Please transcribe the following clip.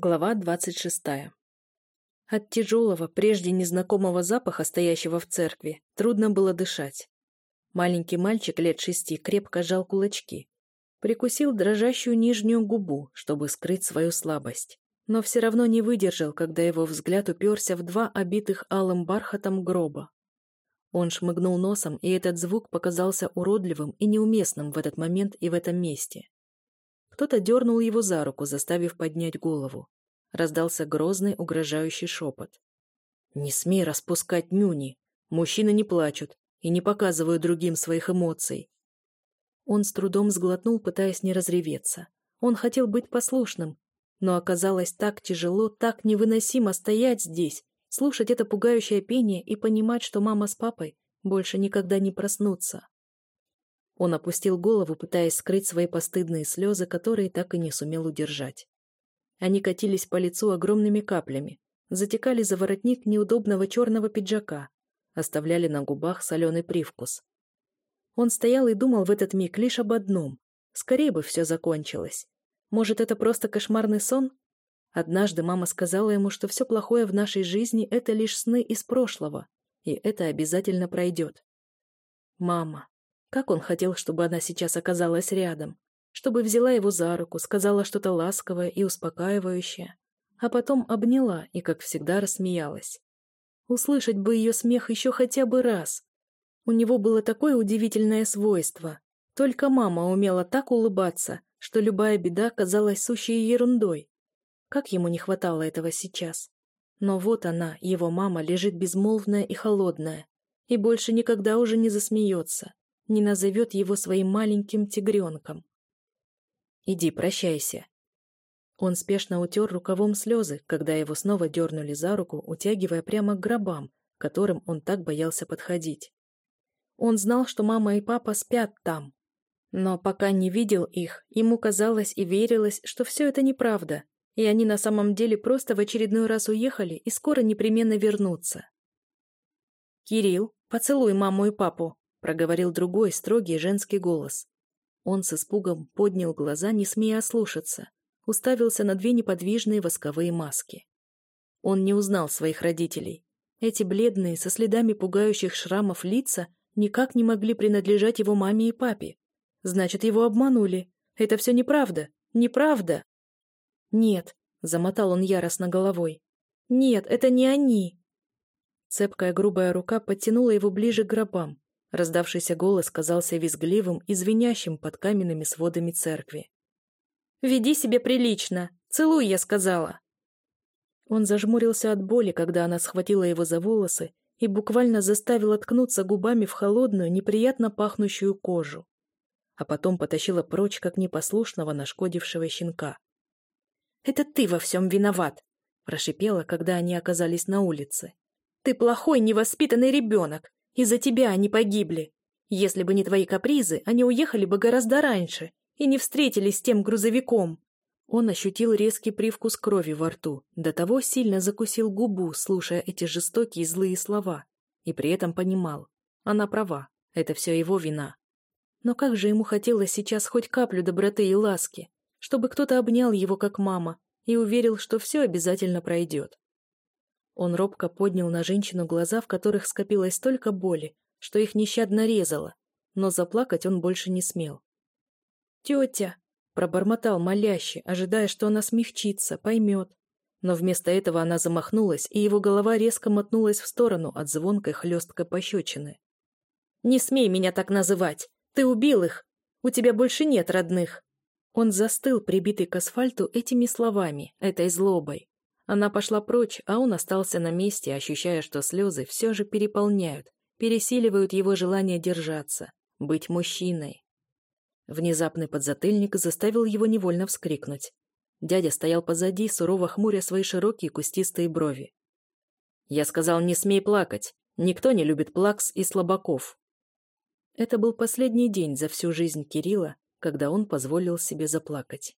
Глава двадцать шестая. От тяжелого, прежде незнакомого запаха, стоящего в церкви, трудно было дышать. Маленький мальчик лет шести крепко жал кулачки. Прикусил дрожащую нижнюю губу, чтобы скрыть свою слабость. Но все равно не выдержал, когда его взгляд уперся в два обитых алым бархатом гроба. Он шмыгнул носом, и этот звук показался уродливым и неуместным в этот момент и в этом месте. Кто-то дернул его за руку, заставив поднять голову. Раздался грозный, угрожающий шепот. «Не смей распускать нюни! Мужчины не плачут и не показывают другим своих эмоций!» Он с трудом сглотнул, пытаясь не разреветься. Он хотел быть послушным, но оказалось так тяжело, так невыносимо стоять здесь, слушать это пугающее пение и понимать, что мама с папой больше никогда не проснутся. Он опустил голову, пытаясь скрыть свои постыдные слезы, которые так и не сумел удержать. Они катились по лицу огромными каплями, затекали за воротник неудобного черного пиджака, оставляли на губах соленый привкус. Он стоял и думал в этот миг лишь об одном. Скорее бы все закончилось. Может, это просто кошмарный сон? Однажды мама сказала ему, что все плохое в нашей жизни – это лишь сны из прошлого, и это обязательно пройдет. Мама. Как он хотел, чтобы она сейчас оказалась рядом, чтобы взяла его за руку, сказала что-то ласковое и успокаивающее, а потом обняла и, как всегда, рассмеялась. Услышать бы ее смех еще хотя бы раз. У него было такое удивительное свойство. Только мама умела так улыбаться, что любая беда казалась сущей ерундой. Как ему не хватало этого сейчас. Но вот она, его мама, лежит безмолвная и холодная, и больше никогда уже не засмеется, не назовет его своим маленьким тигренком. «Иди, прощайся». Он спешно утер рукавом слезы, когда его снова дернули за руку, утягивая прямо к гробам, к которым он так боялся подходить. Он знал, что мама и папа спят там. Но пока не видел их, ему казалось и верилось, что все это неправда, и они на самом деле просто в очередной раз уехали и скоро непременно вернутся. «Кирилл, поцелуй маму и папу», — проговорил другой строгий женский голос. Он с испугом поднял глаза, не смея ослушаться, уставился на две неподвижные восковые маски. Он не узнал своих родителей. Эти бледные, со следами пугающих шрамов лица никак не могли принадлежать его маме и папе. Значит, его обманули. Это все неправда. Неправда. Нет, замотал он яростно головой. Нет, это не они. Цепкая грубая рука подтянула его ближе к гробам, Раздавшийся голос казался визгливым и звенящим под каменными сводами церкви. «Веди себя прилично! Целуй, я сказала!» Он зажмурился от боли, когда она схватила его за волосы и буквально заставила ткнуться губами в холодную, неприятно пахнущую кожу. А потом потащила прочь, как непослушного, нашкодившего щенка. «Это ты во всем виноват!» – прошипела, когда они оказались на улице. «Ты плохой, невоспитанный ребенок! Из-за тебя они погибли. Если бы не твои капризы, они уехали бы гораздо раньше и не встретились с тем грузовиком». Он ощутил резкий привкус крови во рту, до того сильно закусил губу, слушая эти жестокие злые слова, и при этом понимал, она права, это все его вина. Но как же ему хотелось сейчас хоть каплю доброты и ласки, чтобы кто-то обнял его как мама и уверил, что все обязательно пройдет. Он робко поднял на женщину глаза, в которых скопилось столько боли, что их нещадно резало, но заплакать он больше не смел. «Тетя!» – пробормотал моляще, ожидая, что она смягчится, поймет. Но вместо этого она замахнулась, и его голова резко мотнулась в сторону от звонкой хлесткой пощечины. «Не смей меня так называть! Ты убил их! У тебя больше нет родных!» Он застыл, прибитый к асфальту этими словами, этой злобой. Она пошла прочь, а он остался на месте, ощущая, что слезы все же переполняют, пересиливают его желание держаться, быть мужчиной. Внезапный подзатыльник заставил его невольно вскрикнуть. Дядя стоял позади, сурово хмуря свои широкие кустистые брови. «Я сказал, не смей плакать. Никто не любит плакс и слабаков». Это был последний день за всю жизнь Кирилла, когда он позволил себе заплакать.